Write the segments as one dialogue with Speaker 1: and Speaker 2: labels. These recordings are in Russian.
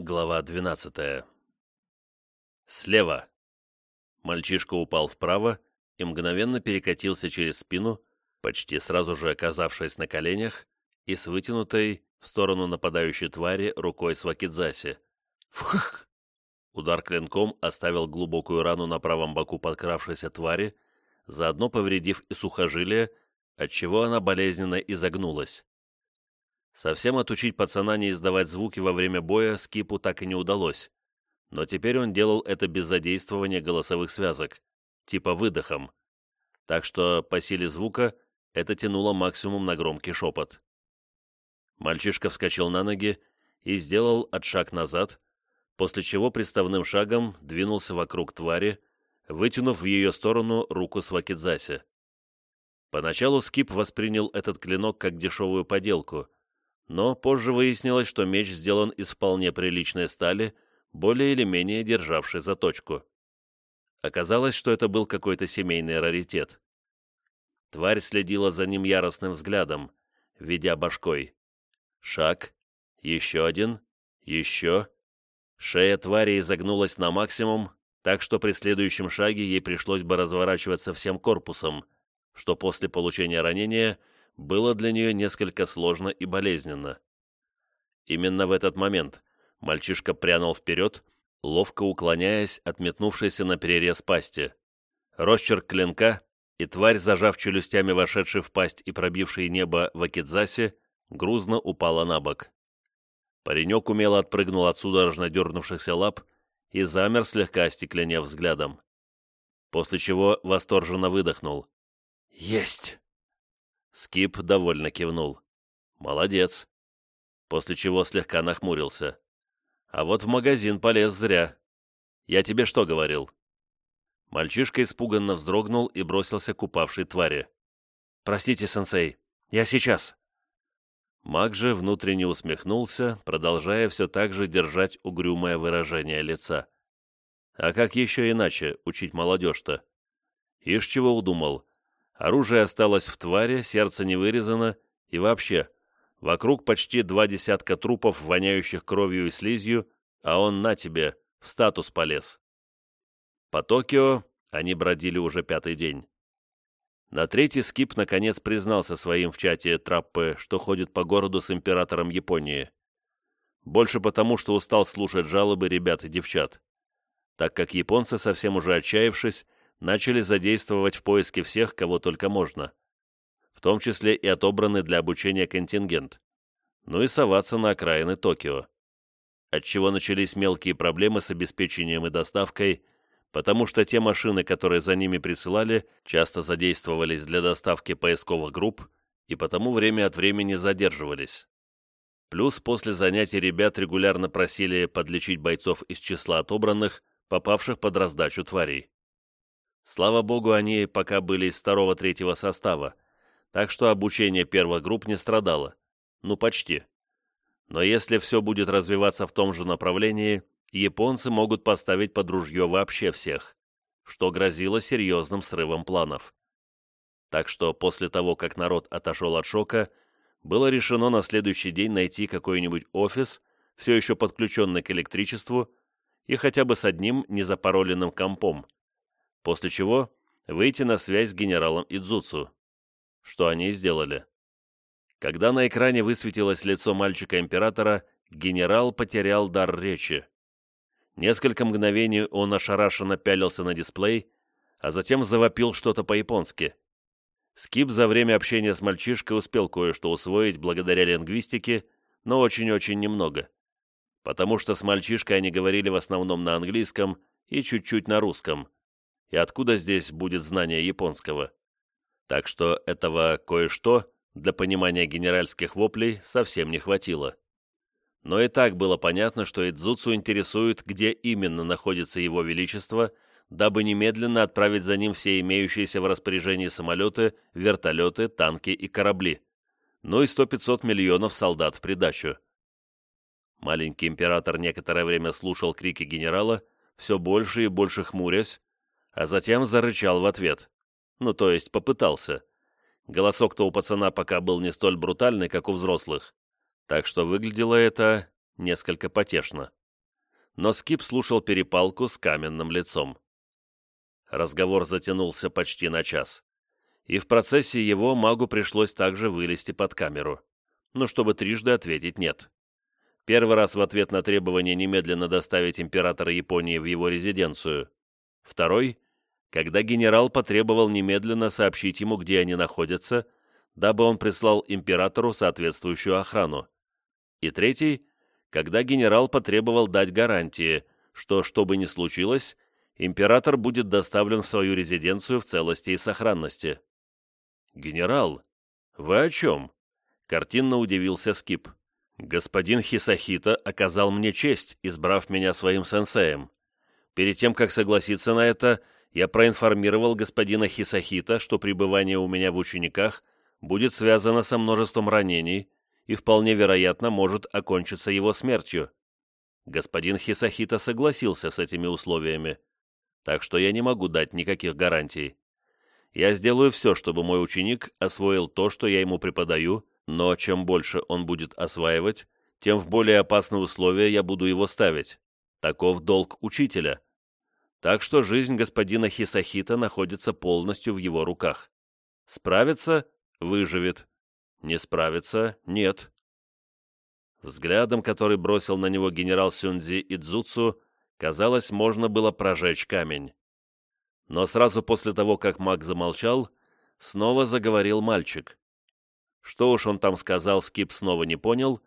Speaker 1: Глава 12. Слева. Мальчишка упал вправо и мгновенно перекатился через спину, почти сразу же оказавшись на коленях и с вытянутой в сторону нападающей твари рукой с вакидзаси. Фух! Удар клинком оставил глубокую рану на правом боку подкравшейся твари, заодно повредив и сухожилие, отчего она болезненно изогнулась. Совсем отучить пацана не издавать звуки во время боя Скипу так и не удалось, но теперь он делал это без задействования голосовых связок, типа выдохом. Так что по силе звука это тянуло максимум на громкий шепот. Мальчишка вскочил на ноги и сделал отшаг назад, после чего приставным шагом двинулся вокруг твари, вытянув в ее сторону руку с вакидзаси. Поначалу Скип воспринял этот клинок как дешевую поделку, но позже выяснилось, что меч сделан из вполне приличной стали, более или менее державшей заточку. Оказалось, что это был какой-то семейный раритет. Тварь следила за ним яростным взглядом, ведя башкой. Шаг, еще один, еще. Шея твари изогнулась на максимум, так что при следующем шаге ей пришлось бы разворачиваться всем корпусом, что после получения ранения было для нее несколько сложно и болезненно. Именно в этот момент мальчишка прянул вперед, ловко уклоняясь от метнувшейся на перерез пасти. Росчерк клинка, и тварь, зажав челюстями вошедший в пасть и пробивший небо в Акидзасе, грузно упала на бок. Паренек умело отпрыгнул от судорожно дернувшихся лап и замер, слегка остекленев взглядом. После чего восторженно выдохнул. «Есть!» Скип довольно кивнул. «Молодец!» После чего слегка нахмурился. «А вот в магазин полез зря. Я тебе что говорил?» Мальчишка испуганно вздрогнул и бросился к упавшей твари. «Простите, сенсей, я сейчас!» Маг же внутренне усмехнулся, продолжая все так же держать угрюмое выражение лица. А как еще иначе учить молодежь-то? Ишь чего удумал, Оружие осталось в твари, сердце не вырезано, и вообще, вокруг почти два десятка трупов, воняющих кровью и слизью, а он на тебе, в статус полез. По Токио они бродили уже пятый день. На третий скип наконец признался своим в чате Траппы, что ходит по городу с императором Японии. Больше потому, что устал слушать жалобы ребят и девчат. Так как японцы, совсем уже отчаявшись, начали задействовать в поиске всех, кого только можно, в том числе и отобранный для обучения контингент, ну и соваться на окраины Токио. Отчего начались мелкие проблемы с обеспечением и доставкой, потому что те машины, которые за ними присылали, часто задействовались для доставки поисковых групп и потому время от времени задерживались. Плюс после занятий ребят регулярно просили подлечить бойцов из числа отобранных, попавших под раздачу тварей. Слава богу, они пока были из второго-третьего состава, так что обучение первых групп не страдало. Ну, почти. Но если все будет развиваться в том же направлении, японцы могут поставить под ружье вообще всех, что грозило серьезным срывом планов. Так что после того, как народ отошел от шока, было решено на следующий день найти какой-нибудь офис, все еще подключенный к электричеству, и хотя бы с одним незапароленным компом – после чего выйти на связь с генералом Идзуцу, что они и сделали. Когда на экране высветилось лицо мальчика-императора, генерал потерял дар речи. Несколько мгновений он ошарашенно пялился на дисплей, а затем завопил что-то по-японски. Скип за время общения с мальчишкой успел кое-что усвоить благодаря лингвистике, но очень-очень немного. Потому что с мальчишкой они говорили в основном на английском и чуть-чуть на русском, и откуда здесь будет знание японского. Так что этого кое-что для понимания генеральских воплей совсем не хватило. Но и так было понятно, что Идзуцу интересует, где именно находится его величество, дабы немедленно отправить за ним все имеющиеся в распоряжении самолеты, вертолеты, танки и корабли. Ну и сто-пятьсот миллионов солдат в придачу. Маленький император некоторое время слушал крики генерала, все больше и больше хмурясь, а затем зарычал в ответ. Ну, то есть попытался. Голосок-то у пацана пока был не столь брутальный, как у взрослых, так что выглядело это несколько потешно. но Скип слушал перепалку с каменным лицом. Разговор затянулся почти на час, и в процессе его магу пришлось также вылезти под камеру, но чтобы трижды ответить «нет». Первый раз в ответ на требование немедленно доставить императора Японии в его резиденцию. Второй — когда генерал потребовал немедленно сообщить ему, где они находятся, дабы он прислал императору соответствующую охрану. И третий — когда генерал потребовал дать гарантии, что, что бы ни случилось, император будет доставлен в свою резиденцию в целости и сохранности. «Генерал, вы о чем?» — картинно удивился Скип. Господин Хисахита оказал мне честь, избрав меня своим сенсеем. Перед тем, как согласиться на это, я проинформировал господина Хисахита, что пребывание у меня в учениках будет связано со множеством ранений и вполне вероятно может окончиться его смертью. Господин Хисахита согласился с этими условиями, так что я не могу дать никаких гарантий. Я сделаю все, чтобы мой ученик освоил то, что я ему преподаю, но чем больше он будет осваивать, тем в более опасные условия я буду его ставить. Таков долг учителя. Так что жизнь господина Хисахита находится полностью в его руках. Справится – выживет. Не справится – нет. Взглядом, который бросил на него генерал Сюнзи Идзуцу, казалось, можно было прожечь камень. Но сразу после того, как маг замолчал, снова заговорил мальчик. Что уж он там сказал, Скип снова не понял,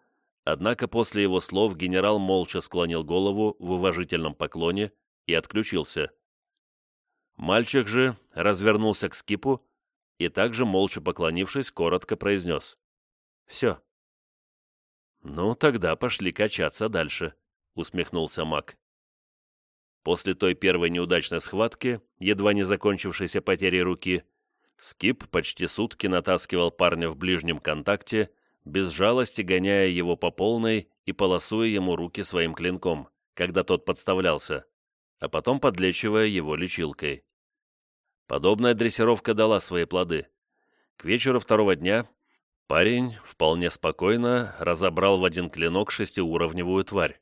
Speaker 1: однако после его слов генерал молча склонил голову в уважительном поклоне и отключился. Мальчик же развернулся к Скипу и также, молча поклонившись, коротко произнес «Все». «Ну, тогда пошли качаться дальше», — усмехнулся маг. После той первой неудачной схватки, едва не закончившейся потерей руки, Скип почти сутки натаскивал парня в ближнем контакте, без жалости гоняя его по полной и полосуя ему руки своим клинком, когда тот подставлялся, а потом подлечивая его лечилкой. Подобная дрессировка дала свои плоды. К вечеру второго дня парень вполне спокойно разобрал в один клинок шестиуровневую тварь.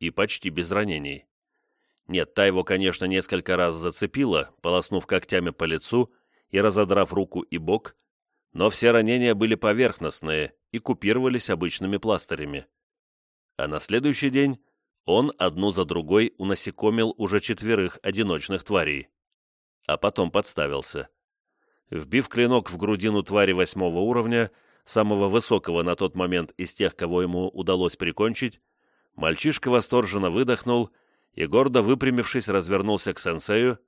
Speaker 1: И почти без ранений. Нет, та его, конечно, несколько раз зацепила, полоснув когтями по лицу и разодрав руку и бок, но все ранения были поверхностные и купировались обычными пластырями. А на следующий день он одну за другой унасекомил уже четверых одиночных тварей. А потом подставился. Вбив клинок в грудину твари восьмого уровня, самого высокого на тот момент из тех, кого ему удалось прикончить, мальчишка восторженно выдохнул и, гордо выпрямившись, развернулся к сенсею,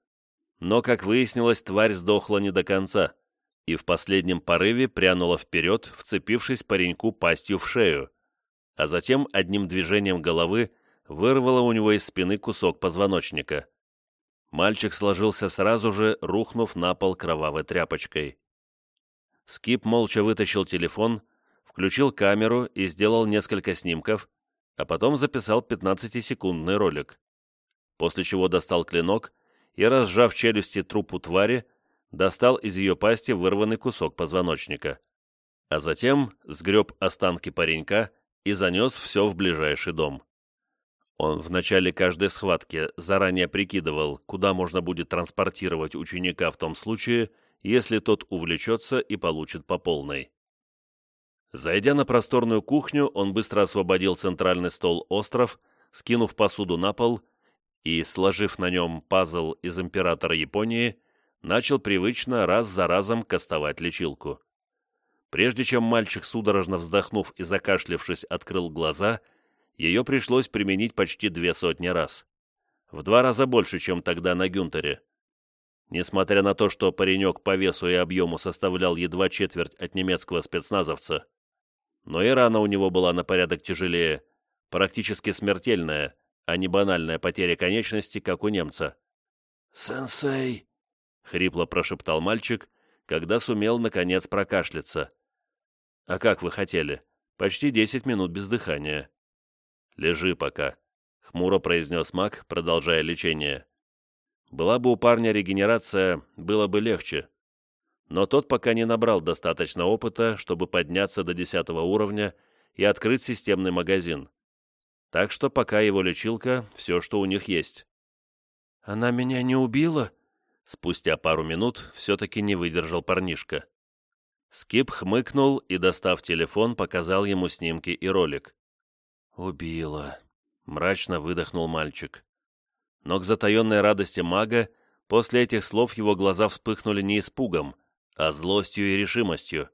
Speaker 1: но, как выяснилось, тварь сдохла не до конца и в последнем порыве прянула вперед, вцепившись пареньку пастью в шею, а затем одним движением головы вырвала у него из спины кусок позвоночника. Мальчик сложился сразу же, рухнув на пол кровавой тряпочкой. Скип молча вытащил телефон, включил камеру и сделал несколько снимков, а потом записал 15-секундный ролик. После чего достал клинок и, разжав челюсти трупу твари, достал из ее пасти вырванный кусок позвоночника. А затем сгреб останки паренька и занес все в ближайший дом. Он в начале каждой схватки заранее прикидывал, куда можно будет транспортировать ученика в том случае, если тот увлечется и получит по полной. Зайдя на просторную кухню, он быстро освободил центральный стол «Остров», скинув посуду на пол и, сложив на нем пазл из императора Японии, начал привычно раз за разом кастовать лечилку. Прежде чем мальчик, судорожно вздохнув и закашлявшись, открыл глаза, ее пришлось применить почти две сотни раз. В два раза больше, чем тогда на Гюнтере. Несмотря на то, что паренек по весу и объему составлял едва четверть от немецкого спецназовца, но и рана у него была на порядок тяжелее, практически смертельная, а не банальная потеря конечности, как у немца.
Speaker 2: «Сенсей!» — хрипло прошептал мальчик, когда сумел, наконец, прокашляться.
Speaker 1: «А как вы хотели? Почти десять минут без дыхания». «Лежи пока», — хмуро произнес маг, продолжая лечение. «Была бы у парня регенерация, было бы легче. Но тот пока не набрал достаточно опыта, чтобы подняться до десятого уровня и открыть системный магазин. Так что пока его лечилка — все, что у них есть.
Speaker 2: «Она меня не убила?»
Speaker 1: Спустя пару минут все-таки не выдержал парнишка. Скип хмыкнул и, достав телефон, показал ему снимки и ролик.
Speaker 2: «Убила», —
Speaker 1: мрачно выдохнул мальчик. Но к затаенной радости мага после этих слов его глаза вспыхнули не испугом, а злостью и решимостью.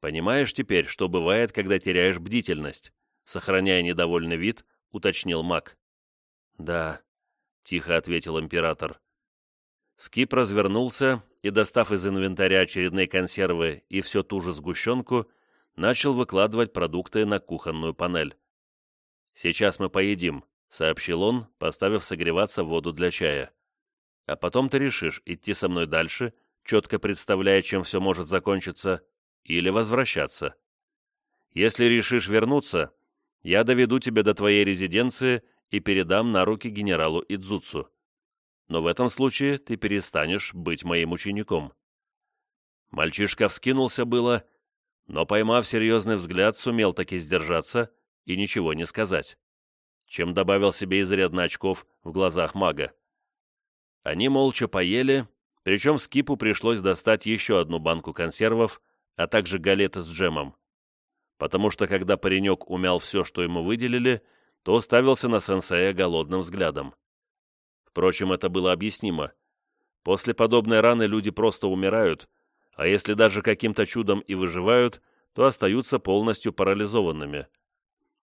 Speaker 1: «Понимаешь теперь, что бывает, когда теряешь бдительность?» Сохраняя недовольный вид, уточнил маг.
Speaker 2: «Да», —
Speaker 1: тихо ответил император. Скип развернулся и, достав из инвентаря очередные консервы и все ту же сгущенку, начал выкладывать продукты на кухонную панель. «Сейчас мы поедим», — сообщил он, поставив согреваться воду для чая. «А потом ты решишь, идти со мной дальше, четко представляя, чем все может закончиться, или возвращаться. Если решишь вернуться, я доведу тебя до твоей резиденции и передам на руки генералу Идзуцу но в этом случае ты перестанешь быть моим учеником». Мальчишка вскинулся было, но, поймав серьезный взгляд, сумел таки сдержаться и ничего не сказать, чем добавил себе изрядно очков в глазах мага. Они молча поели, причем Скипу пришлось достать еще одну банку консервов, а также галеты с джемом. Потому что когда паренек умял все, что ему выделили, то ставился на сенсея голодным взглядом. Впрочем, это было объяснимо. После подобной раны люди просто умирают, а если даже каким-то чудом и выживают, то остаются полностью парализованными.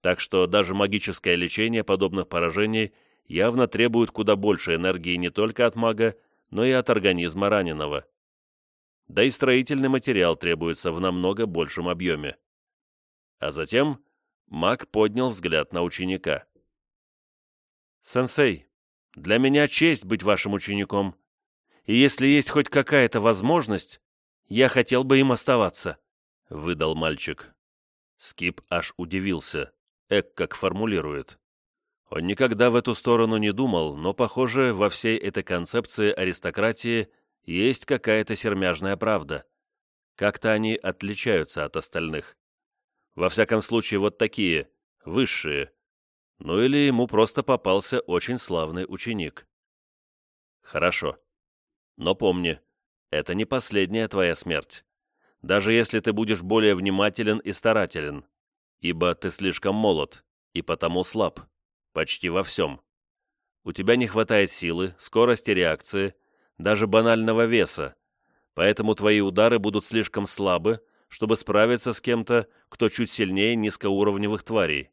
Speaker 1: Так что даже магическое лечение подобных поражений явно требует куда больше энергии не только от мага, но и от организма раненого. Да и строительный материал требуется в намного большем объеме. А затем маг поднял взгляд на ученика. «Сенсей, для меня честь быть вашим учеником. И если есть хоть какая-то возможность, я хотел бы им оставаться», — выдал мальчик. Скип аж удивился. Эк как формулирует. Он никогда в эту сторону не думал, но, похоже, во всей этой концепции аристократии есть какая-то сермяжная правда. Как-то они отличаются от остальных. Во всяком случае, вот такие, высшие, ну или ему просто попался очень славный ученик. Хорошо. Но помни, это не последняя твоя смерть. Даже если ты будешь более внимателен и старателен, ибо ты слишком молод и потому слаб, почти во всем. У тебя не хватает силы, скорости реакции, даже банального веса, поэтому твои удары будут слишком слабы, чтобы справиться с кем-то, кто чуть сильнее низкоуровневых тварей.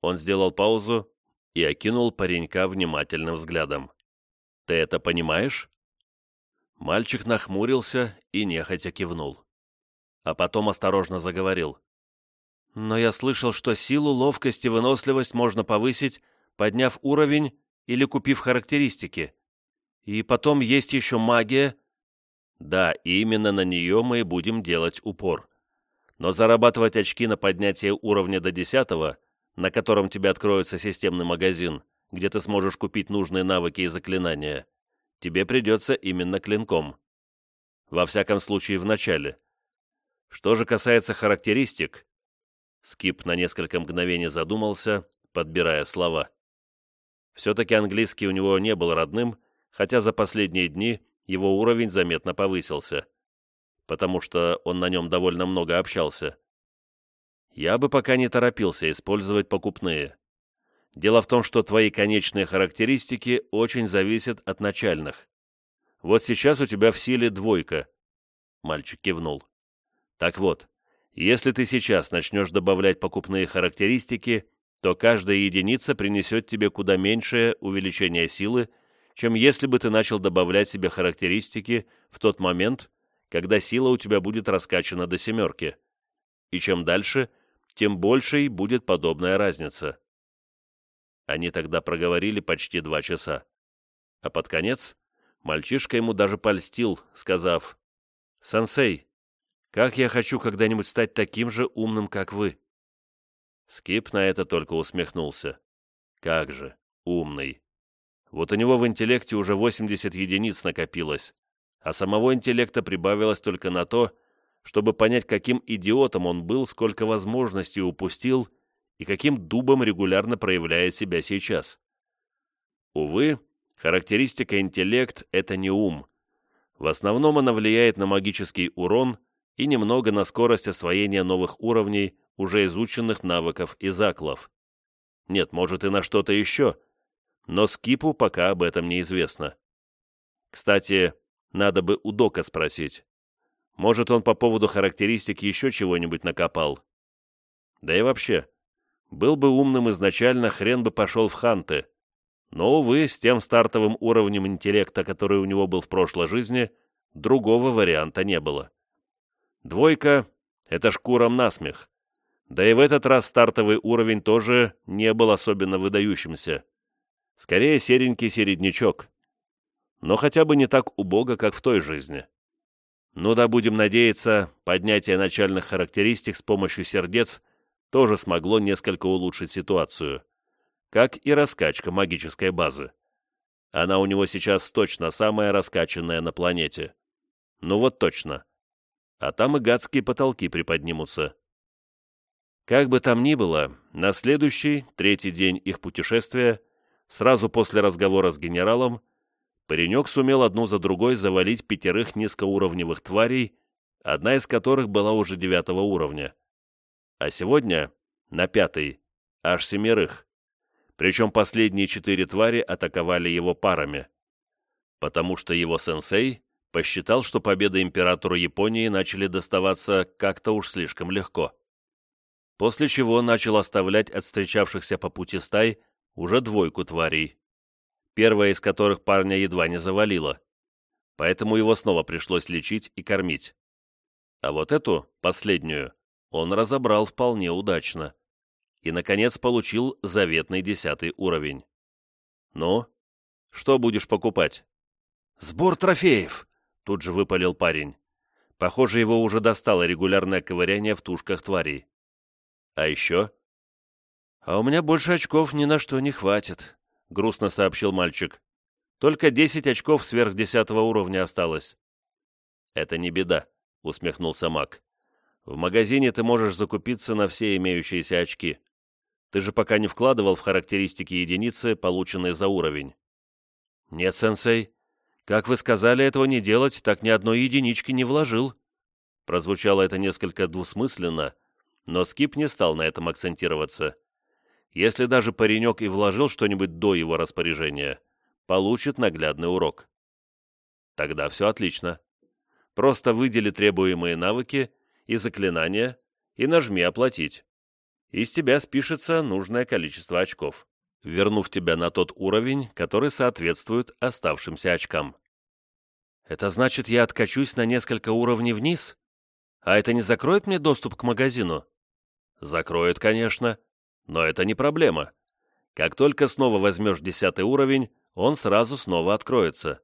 Speaker 1: Он сделал паузу и окинул паренька внимательным взглядом. «Ты это понимаешь?» Мальчик нахмурился и нехотя кивнул. А потом осторожно заговорил. «Но я слышал, что силу, ловкость и выносливость можно повысить, подняв уровень или купив характеристики. И потом есть еще магия». «Да, именно на нее мы и будем делать упор. Но зарабатывать очки на поднятие уровня до десятого на котором тебе откроется системный магазин, где ты сможешь купить нужные навыки и заклинания, тебе придется именно клинком. Во всяком случае, в начале. Что же касается характеристик, Скип на несколько мгновений задумался, подбирая слова. Все-таки английский у него не был родным, хотя за последние дни его уровень заметно повысился, потому что он на нем довольно много общался я бы пока не торопился использовать покупные. Дело в том, что твои конечные характеристики очень зависят от начальных. Вот сейчас у тебя в силе двойка. Мальчик кивнул. Так вот, если ты сейчас начнешь добавлять покупные характеристики, то каждая единица принесет тебе куда меньшее увеличение силы, чем если бы ты начал добавлять себе характеристики в тот момент, когда сила у тебя будет раскачана до семерки. И чем дальше – тем большей будет подобная разница. Они тогда проговорили почти два часа. А под конец мальчишка ему даже польстил, сказав, «Сансей, как я хочу когда-нибудь стать таким же умным, как вы!» Скип на это только усмехнулся. «Как же, умный! Вот у него в интеллекте уже 80 единиц накопилось, а самого интеллекта прибавилось только на то, чтобы понять, каким идиотом он был, сколько возможностей упустил и каким дубом регулярно проявляет себя сейчас. Увы, характеристика интеллект – это не ум. В основном она влияет на магический урон и немного на скорость освоения новых уровней уже изученных навыков и заклов. Нет, может и на что-то еще, но Скипу пока об этом неизвестно. Кстати, надо бы у Дока спросить. Может, он по поводу характеристик еще чего-нибудь накопал. Да и вообще, был бы умным изначально, хрен бы пошел в ханты. Но, увы, с тем стартовым уровнем интеллекта, который у него был в прошлой жизни, другого варианта не было. Двойка — это шкуром насмех. Да и в этот раз стартовый уровень тоже не был особенно выдающимся. Скорее, серенький середнячок. Но хотя бы не так убого, как в той жизни. Ну да, будем надеяться, поднятие начальных характеристик с помощью сердец тоже смогло несколько улучшить ситуацию. Как и раскачка магической базы. Она у него сейчас точно самая раскачанная на планете. Ну вот точно. А там и гадские потолки приподнимутся. Как бы там ни было, на следующий, третий день их путешествия, сразу после разговора с генералом, паренек сумел одну за другой завалить пятерых низкоуровневых тварей, одна из которых была уже девятого уровня. А сегодня, на пятый, аж семерых. Причем последние четыре твари атаковали его парами. Потому что его сенсей посчитал, что победы императору Японии начали доставаться как-то уж слишком легко после чего начал оставлять от встречавшихся по пути стай уже двойку тварей, первая из которых парня едва не завалила, поэтому его снова пришлось лечить и кормить. А вот эту, последнюю, он разобрал вполне удачно и, наконец, получил заветный десятый уровень. «Ну, что будешь покупать?» «Сбор трофеев!» — тут же выпалил парень. Похоже, его уже достало регулярное ковыряние в тушках тварей. А еще? А у меня больше очков ни на что не хватит, грустно сообщил мальчик. Только десять очков сверх десятого уровня осталось. Это не беда, усмехнулся маг. В магазине ты можешь закупиться на все имеющиеся очки. Ты же пока не вкладывал в характеристики единицы, полученные за уровень. Нет, сенсей. Как вы сказали этого не делать, так ни одной единички не вложил. Прозвучало это несколько двусмысленно, но Скип не стал на этом акцентироваться. Если даже паренек и вложил что-нибудь до его распоряжения, получит наглядный урок. Тогда все отлично. Просто выдели требуемые навыки и заклинания и нажми «Оплатить». Из тебя спишется нужное количество очков, вернув тебя на тот уровень, который соответствует оставшимся очкам. Это значит, я откачусь на несколько уровней вниз? А это не закроет мне доступ к магазину? Закроет, конечно, но это не проблема. Как только снова возьмешь десятый уровень, он сразу снова откроется.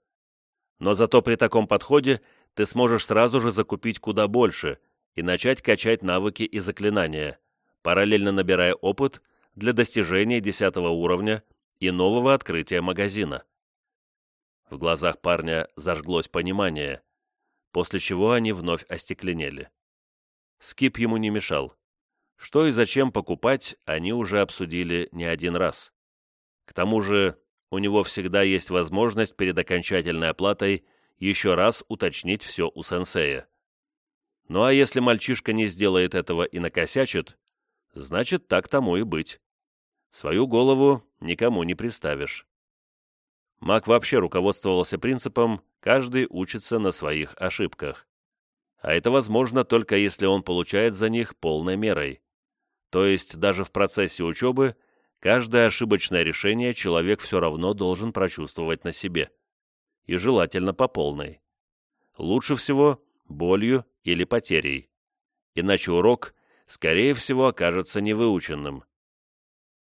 Speaker 1: Но зато при таком подходе ты сможешь сразу же закупить куда больше и начать качать навыки и заклинания, параллельно набирая опыт для достижения десятого уровня и нового открытия магазина. В глазах парня зажглось понимание, после чего они вновь остекленели. Скип ему не мешал. Что и зачем покупать, они уже обсудили не один раз. К тому же, у него всегда есть возможность перед окончательной оплатой еще раз уточнить все у сенсея. Ну а если мальчишка не сделает этого и накосячит, значит, так тому и быть. Свою голову никому не приставишь. Мак вообще руководствовался принципом «каждый учится на своих ошибках». А это возможно только если он получает за них полной мерой. То есть даже в процессе учебы каждое ошибочное решение человек все равно должен прочувствовать на себе. И желательно по полной. Лучше всего болью или потерей. Иначе урок, скорее всего, окажется невыученным.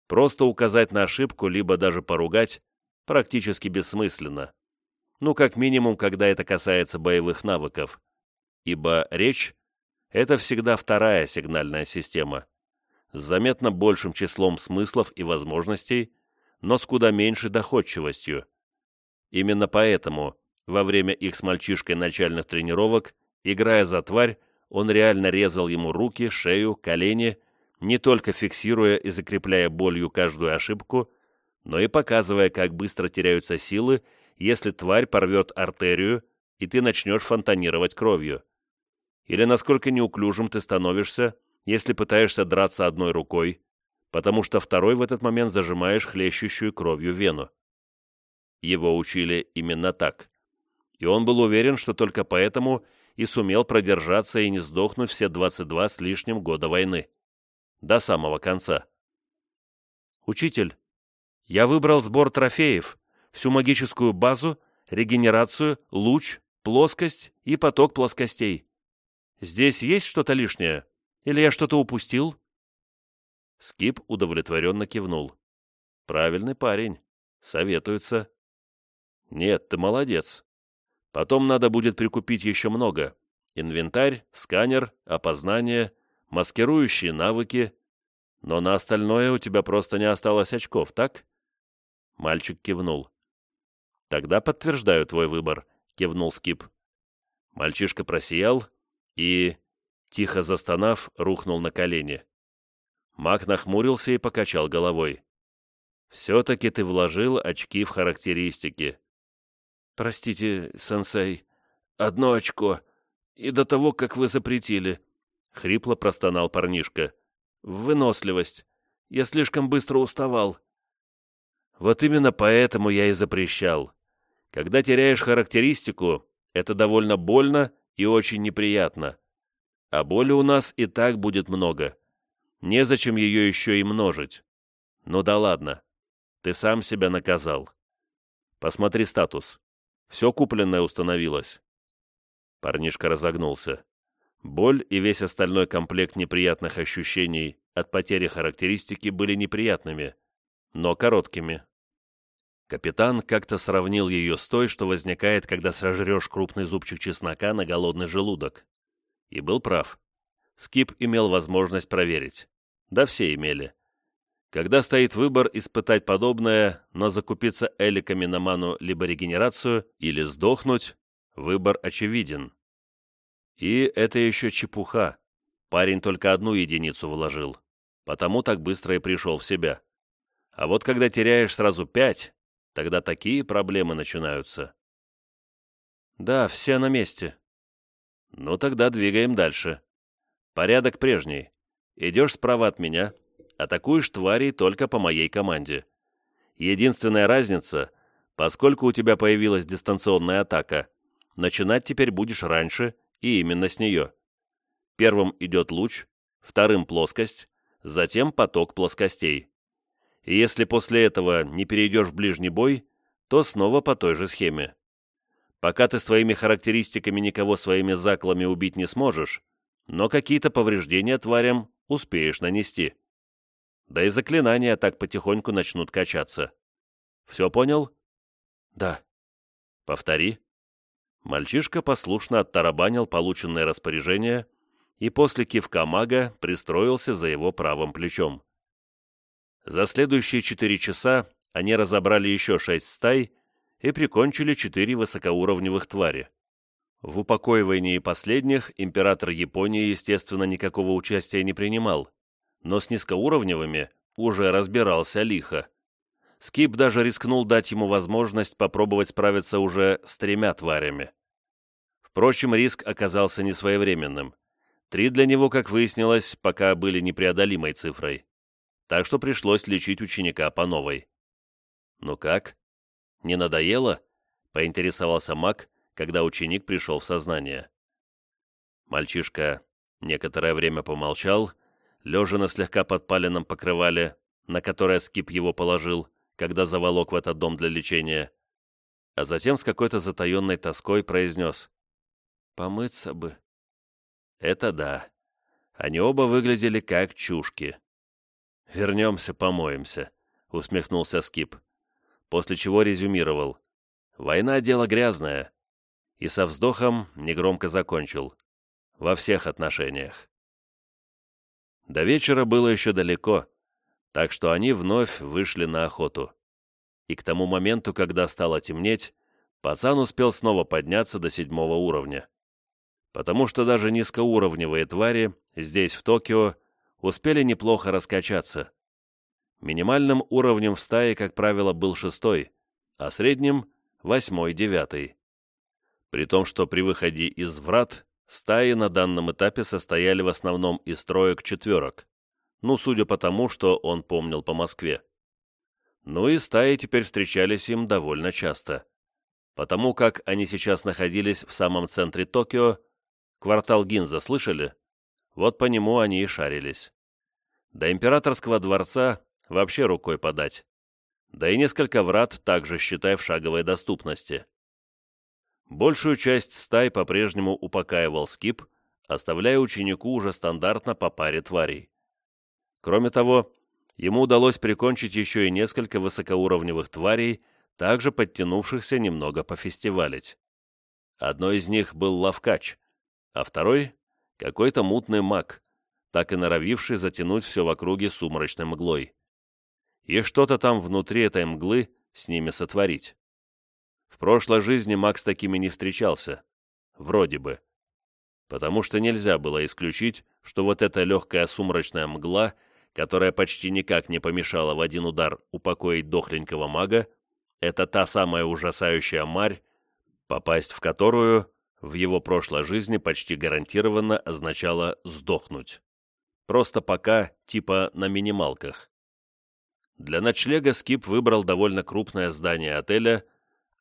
Speaker 1: Просто указать на ошибку, либо даже поругать, практически бессмысленно. Ну, как минимум, когда это касается боевых навыков. Ибо речь — это всегда вторая сигнальная система с заметно большим числом смыслов и возможностей, но с куда меньшей доходчивостью. Именно поэтому во время их с мальчишкой начальных тренировок, играя за тварь, он реально резал ему руки, шею, колени, не только фиксируя и закрепляя болью каждую ошибку, но и показывая, как быстро теряются силы, если тварь порвет артерию, и ты начнешь фонтанировать кровью. Или насколько неуклюжим ты становишься, если пытаешься драться одной рукой, потому что второй в этот момент зажимаешь хлещущую кровью вену. Его учили именно так. И он был уверен, что только поэтому и сумел продержаться и не сдохнуть все 22 с лишним года войны. До самого конца. «Учитель, я выбрал сбор трофеев, всю магическую базу, регенерацию, луч, плоскость и поток плоскостей. Здесь есть что-то лишнее? Или я что-то упустил?» Скип удовлетворенно кивнул. «Правильный парень. Советуется». «Нет, ты молодец. Потом надо будет прикупить еще много. Инвентарь, сканер, опознание, маскирующие навыки. Но на остальное у тебя просто не осталось очков, так?» Мальчик кивнул. «Тогда подтверждаю твой выбор», — кивнул Скип. Мальчишка просиял и, тихо застонав, рухнул на колени. Маг нахмурился и покачал головой. «Все-таки ты вложил очки в характеристики». «Простите, сенсей, одно очко, и до того, как вы запретили», — хрипло простонал парнишка. «Выносливость. Я слишком быстро уставал». «Вот именно поэтому я и запрещал. Когда теряешь характеристику, это довольно больно и очень неприятно. А боли у нас и так будет много. Незачем ее еще и множить. Ну да ладно. Ты сам себя наказал. Посмотри статус. Все купленное установилось. Парнишка разогнулся. Боль и весь остальной комплект неприятных ощущений от потери характеристики были неприятными, но короткими. Капитан как-то сравнил ее с той, что возникает, когда сожрешь крупный зубчик чеснока на голодный желудок. И был прав. Скип имел возможность проверить. Да все имели. Когда стоит выбор испытать подобное, но закупиться эликами на ману либо регенерацию, или сдохнуть, выбор очевиден. И это еще чепуха. Парень только одну единицу вложил. Потому так быстро и пришел в себя. А вот когда теряешь сразу пять, тогда такие проблемы начинаются. Да, все на месте. Ну тогда двигаем дальше. Порядок прежний. Идешь справа от меня, атакуешь тварей только по моей команде. Единственная разница, поскольку у тебя появилась дистанционная атака, начинать теперь будешь раньше и именно с нее. Первым идет луч, вторым плоскость, затем поток плоскостей. И если после этого не перейдешь в ближний бой, то снова по той же схеме. Пока ты своими характеристиками никого своими заклами убить не сможешь, но какие-то повреждения тварям успеешь нанести. Да и заклинания так потихоньку начнут качаться. Все понял? Да. Повтори. Мальчишка послушно оттарабанил полученное распоряжение и после кивка мага пристроился за его правым плечом. За следующие четыре часа они разобрали еще шесть стай и прикончили четыре высокоуровневых твари. В упокоивании последних император Японии, естественно, никакого участия не принимал, но с низкоуровневыми уже разбирался лихо. Скип даже рискнул дать ему возможность попробовать справиться уже с тремя тварями. Впрочем, риск оказался несвоевременным. Три для него, как выяснилось, пока были непреодолимой цифрой. Так что пришлось лечить ученика по новой. «Ну как? Не надоело?» — поинтересовался маг, когда ученик пришел в сознание. Мальчишка некоторое время помолчал, лежа на слегка подпаленном покрывале, на которое скип его положил, когда заволок в этот дом для лечения, а затем с какой-то затаенной тоской произнес «Помыться бы». Это да. Они оба выглядели как чушки. «Вернемся, помоемся», — усмехнулся Скип, после чего резюмировал. «Война — дело грязное, и со вздохом негромко закончил. Во всех отношениях. До вечера было еще далеко, так что они вновь вышли на охоту. И к тому моменту, когда стало темнеть, пацан успел снова подняться до седьмого уровня. Потому что даже низкоуровневые твари здесь, в Токио, успели неплохо раскачаться. Минимальным уровнем в стае, как правило, был шестой, а средним — восьмой-девятый. При том, что при выходе из врат стаи на данном этапе состояли в основном из троек-четверок, ну, судя по тому, что он помнил по Москве. Ну и стаи теперь встречались им довольно часто. Потому как они сейчас находились в самом центре Токио, квартал Гинза, слышали? Вот по нему они и шарились. До императорского дворца вообще рукой подать. Да и несколько врат также считай в шаговой доступности. Большую часть стай по-прежнему упокаивал скип, оставляя ученику уже стандартно по паре тварей. Кроме того, ему удалось прикончить еще и несколько высокоуровневых тварей, также подтянувшихся немного пофестивалить. Одной из них был Лавкач, а второй — какой-то мутный маг, так и норовивший затянуть все в округе сумрачной мглой и что-то там внутри этой мглы с ними сотворить. В прошлой жизни Макс такими не встречался. Вроде бы. Потому что нельзя было исключить, что вот эта легкая сумрачная мгла, которая почти никак не помешала в один удар упокоить дохленького мага, это та самая ужасающая марь, попасть в которую в его прошлой жизни почти гарантированно означало «сдохнуть». Просто пока, типа, на минималках. Для ночлега Скип выбрал довольно крупное здание отеля,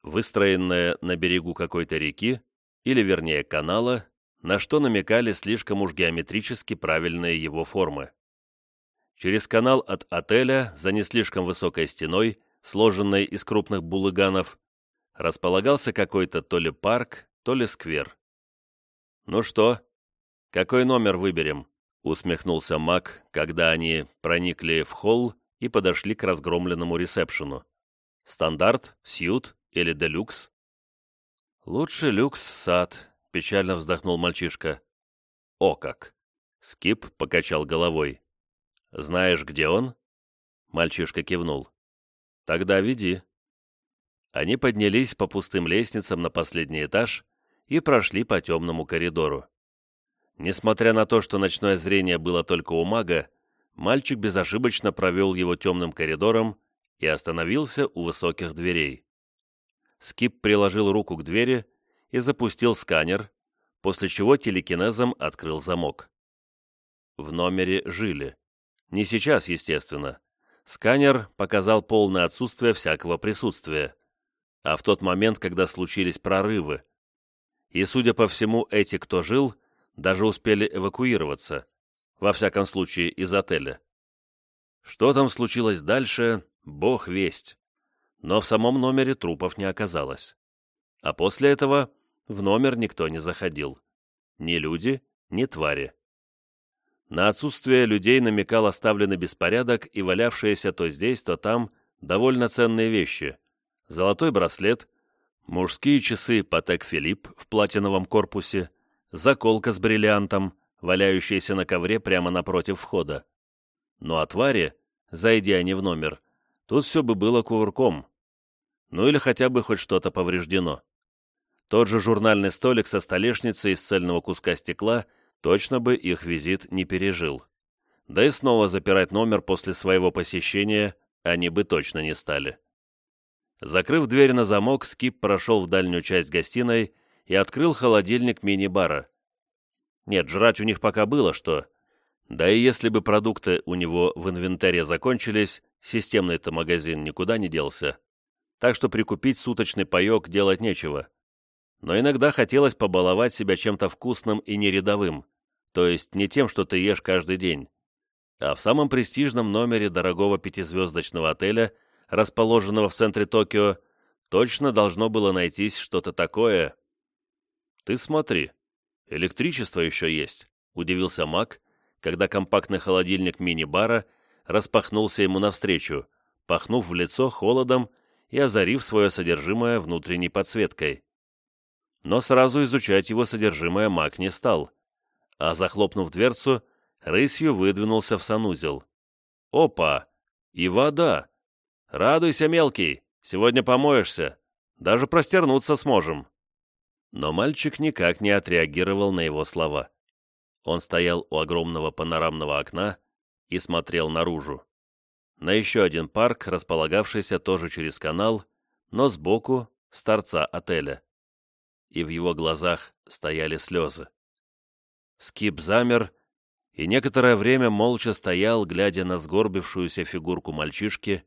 Speaker 1: выстроенное на берегу какой-то реки, или вернее канала, на что намекали слишком уж геометрически правильные его формы. Через канал от отеля, за не слишком высокой стеной, сложенной из крупных булыганов, располагался какой-то то ли парк, то ли сквер. «Ну что, какой номер выберем?» — усмехнулся Мак, когда они проникли в холл и подошли к разгромленному ресепшену. «Стандарт? Сьют? Или делюкс?» «Лучше люкс, сад», — печально вздохнул мальчишка. «О как!» — Скип покачал головой. «Знаешь, где он?» Мальчишка кивнул. «Тогда веди». Они поднялись по пустым лестницам на последний этаж и прошли по темному коридору. Несмотря на то, что ночное зрение было только у мага, мальчик безошибочно провел его темным коридором и остановился у высоких дверей. Скип приложил руку к двери и запустил сканер, после чего телекинезом открыл замок. В номере жили. Не сейчас, естественно. Сканер показал полное отсутствие всякого присутствия, а в тот момент, когда случились прорывы. И, судя по всему, эти, кто жил, даже успели эвакуироваться во всяком случае из отеля. Что там случилось дальше, бог весть. Но в самом номере трупов не оказалось. А после этого в номер никто не заходил. Ни люди, ни твари. На отсутствие людей намекал оставленный беспорядок и валявшиеся то здесь, то там довольно ценные вещи. Золотой браслет, мужские часы Патек Филипп в платиновом корпусе, заколка с бриллиантом, валяющиеся на ковре прямо напротив входа. Ну а твари, зайдя они в номер, тут все бы было кувырком. Ну или хотя бы хоть что-то повреждено. Тот же журнальный столик со столешницей из цельного куска стекла точно бы их визит не пережил. Да и снова запирать номер после своего посещения они бы точно не стали. Закрыв дверь на замок, Скип прошел в дальнюю часть гостиной и открыл холодильник мини-бара. Нет, жрать у них пока было что. Да и если бы продукты у него в инвентаре закончились, системный-то магазин никуда не делся. Так что прикупить суточный паек делать нечего. Но иногда хотелось побаловать себя чем-то вкусным и нерядовым, то есть не тем, что ты ешь каждый день. А в самом престижном номере дорогого пятизвездочного отеля, расположенного в центре Токио, точно должно было найтись что-то такое. Ты смотри, «Электричество еще есть», — удивился Мак, когда компактный холодильник мини-бара распахнулся ему навстречу, пахнув в лицо холодом и озарив свое содержимое внутренней подсветкой. Но сразу изучать его содержимое Мак не стал, а, захлопнув дверцу, рысью выдвинулся в санузел. «Опа! И вода! Радуйся, мелкий! Сегодня помоешься! Даже простернуться сможем!» Но мальчик никак не отреагировал на его слова. Он стоял у огромного панорамного окна, и смотрел наружу. На еще один парк, располагавшийся тоже через канал, но сбоку, с торца отеля. И в его глазах стояли слезы. Скип замер и некоторое время молча стоял, глядя на сгорбившуюся фигурку мальчишки,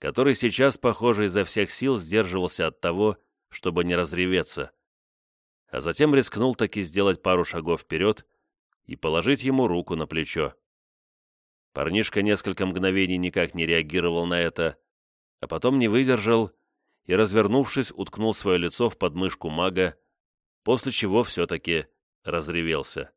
Speaker 1: который сейчас, похоже, изо всех сил сдерживался от того, чтобы не разреветься, а затем рискнул таки сделать пару шагов вперед и положить ему руку на плечо. Парнишка несколько мгновений никак не реагировал на это, а потом не выдержал и, развернувшись, уткнул свое лицо в подмышку мага, после чего все-таки разревелся.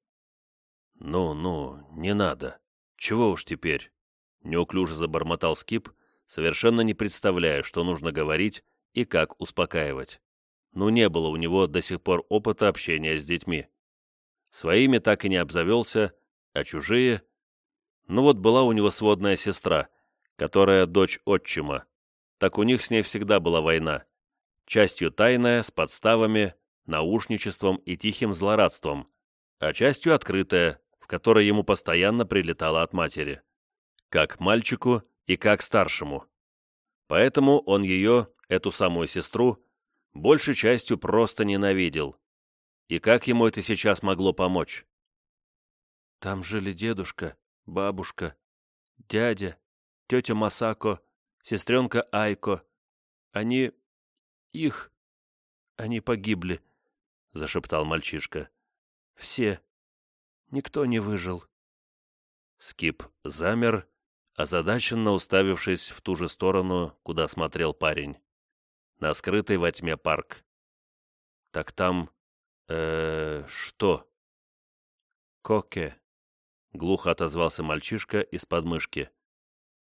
Speaker 1: «Ну, ну, не надо. Чего уж теперь?» Неуклюже забормотал Скип, совершенно не представляя, что нужно говорить и как успокаивать. Ну, не было у него до сих пор опыта общения с детьми. Своими так и не обзавелся, а чужие... Ну вот была у него сводная сестра, которая дочь отчима. Так у них с ней всегда была война. Частью тайная, с подставами, наушничеством и тихим злорадством, а частью открытая, которая ему постоянно прилетала от матери. Как мальчику и как старшему. Поэтому он ее, эту самую сестру, большей частью просто ненавидел. И как ему это сейчас могло помочь?
Speaker 2: Там жили дедушка, бабушка, дядя, тетя Масако, сестренка Айко. Они... их... они погибли, — зашептал мальчишка. Все. Никто не выжил.
Speaker 1: Скип замер, озадаченно уставившись в ту же сторону, куда смотрел парень. На скрытый во тьме парк. Так там... э что?
Speaker 2: Коке.
Speaker 1: Глухо отозвался мальчишка из подмышки.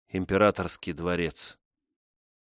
Speaker 2: Императорский дворец.